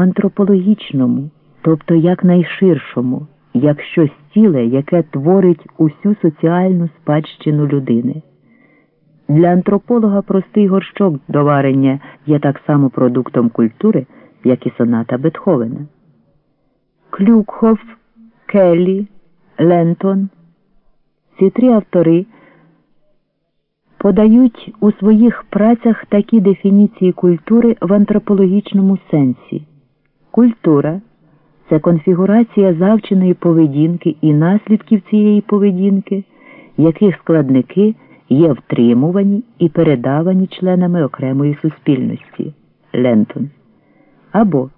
антропологічному, тобто як найширшому, як щось ціле, яке творить усю соціальну спадщину людини. Для антрополога простий горщок до варення є так само продуктом культури, як і соната Бетховена. Клюкхов, Келлі, Лентон. Ці три автори подають у своїх працях такі дефініції культури в антропологічному сенсі. Культура це конфігурація завченої поведінки і наслідків цієї поведінки, яких складники є втримувані і передавані членами окремої суспільності. Лентон. Або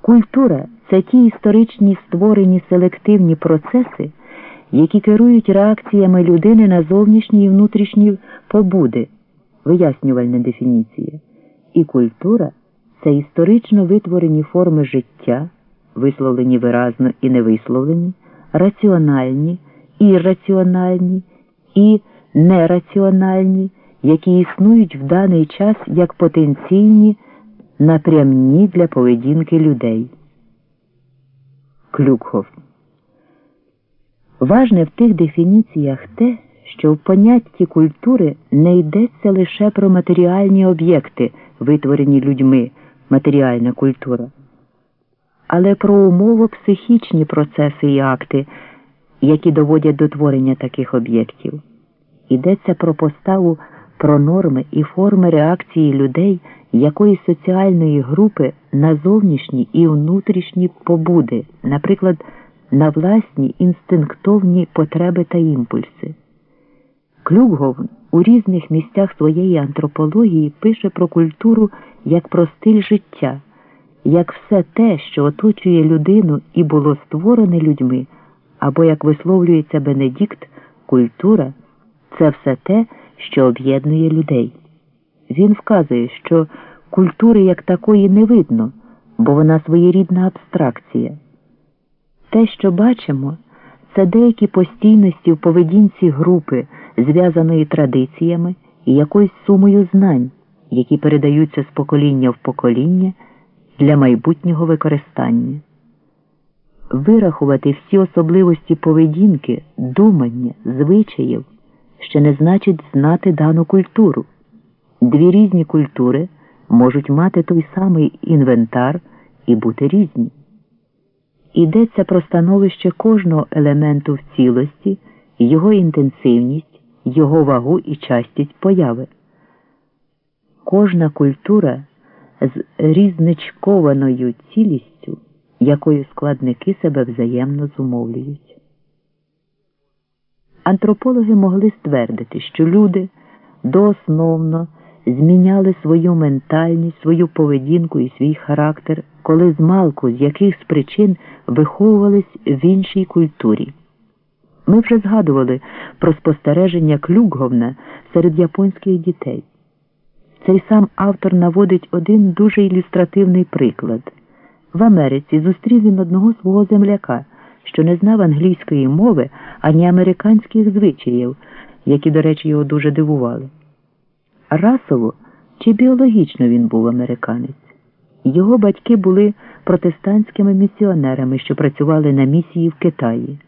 культура це ті історичні створені селективні процеси, які керують реакціями людини на зовнішні і внутрішні побуди, вияснювальна дефініція. І культура це історично витворені форми життя, висловлені виразно і невисловлені, раціональні, ірраціональні і нераціональні, які існують в даний час як потенційні напрямні для поведінки людей. Клюкхов. Важне в тих дефініціях те, що в понятті культури не йдеться лише про матеріальні об'єкти, витворені людьми, матеріальна культура, але про умово психічні процеси і акти, які доводять до творення таких об'єктів. Йдеться про поставу про норми і форми реакції людей якоїсь соціальної групи на зовнішні і внутрішні побуди, наприклад, на власні інстинктовні потреби та імпульси. Клюкгов у різних місцях своєї антропології пише про культуру як про стиль життя, як все те, що оточує людину і було створене людьми, або, як висловлюється Бенедикт, культура це все те, що об'єднує людей. Він вказує, що культури як такої не видно, бо вона своєрідна абстракція. Те, що бачимо, це деякі постійності в поведінці групи, зв'язаної традиціями і якоюсь сумою знань, які передаються з покоління в покоління для майбутнього використання. Вирахувати всі особливості поведінки, думання, звичаїв ще не значить знати дану культуру. Дві різні культури можуть мати той самий інвентар і бути різні. Йдеться про становище кожного елементу в цілості, його інтенсивність, його вагу і частість появи. Кожна культура з різничкованою цілістю, якою складники себе взаємно зумовлюють. Антропологи могли ствердити, що люди доосновно зміняли свою ментальність, свою поведінку і свій характер, коли змалку з якихось причин виховувались в іншій культурі. Ми вже згадували про спостереження Клюкговна серед японських дітей. Цей сам автор наводить один дуже ілюстративний приклад. В Америці зустрів він одного свого земляка, що не знав англійської мови ані американських звичаїв, які, до речі, його дуже дивували. Расово чи біологічно він був американець. Його батьки були протестантськими місіонерами, що працювали на місії в Китаї.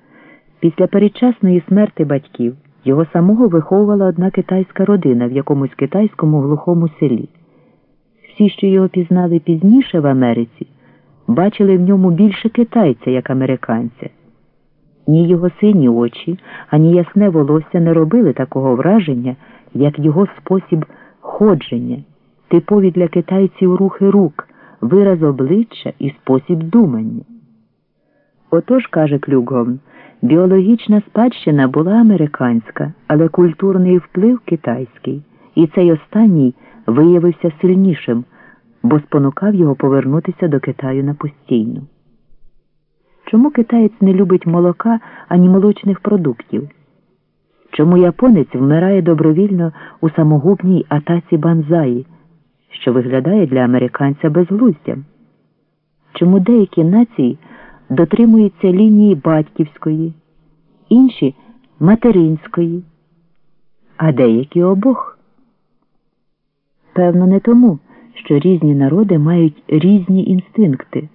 Після передчасної смерти батьків його самого виховувала одна китайська родина в якомусь китайському глухому селі. Всі, що його пізнали пізніше в Америці, бачили в ньому більше китайця, як американця. Ні його сині очі, ані ясне волосся не робили такого враження, як його спосіб ходження, типові для китайців рухи рук, вираз обличчя і спосіб думання. Отож, каже Клюгом, біологічна спадщина була американська, але культурний вплив китайський, і цей останній виявився сильнішим, бо спонукав його повернутися до Китаю на постійно. Чому китаєць не любить молока ані молочних продуктів? Чому японець вмирає добровільно у самогубній атаці банзаї, що виглядає для американця безглуздям? Чому деякі нації дотримуються лінії батьківської, інші материнської, а деякі обох? Певно, не тому, що різні народи мають різні інстинкти.